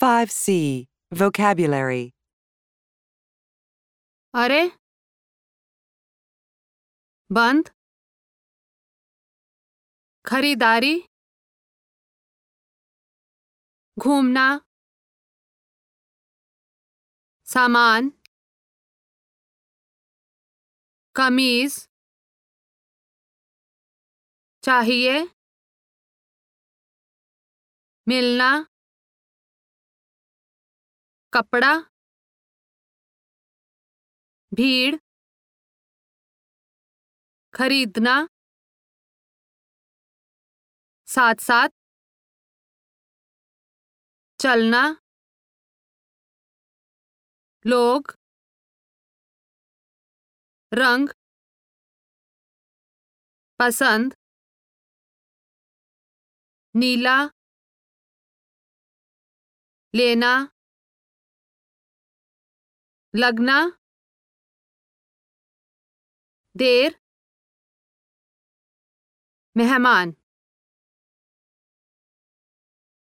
5C Vocabulary. अरे। बंद। खरीदारी। घूमना। सामान। कमीज। चाहिए। मिलना। कपड़ा भीड़ खरीदना साथ साथ चलना लोग रंग पसंद नीला लेना लगना। देर। मेहमान।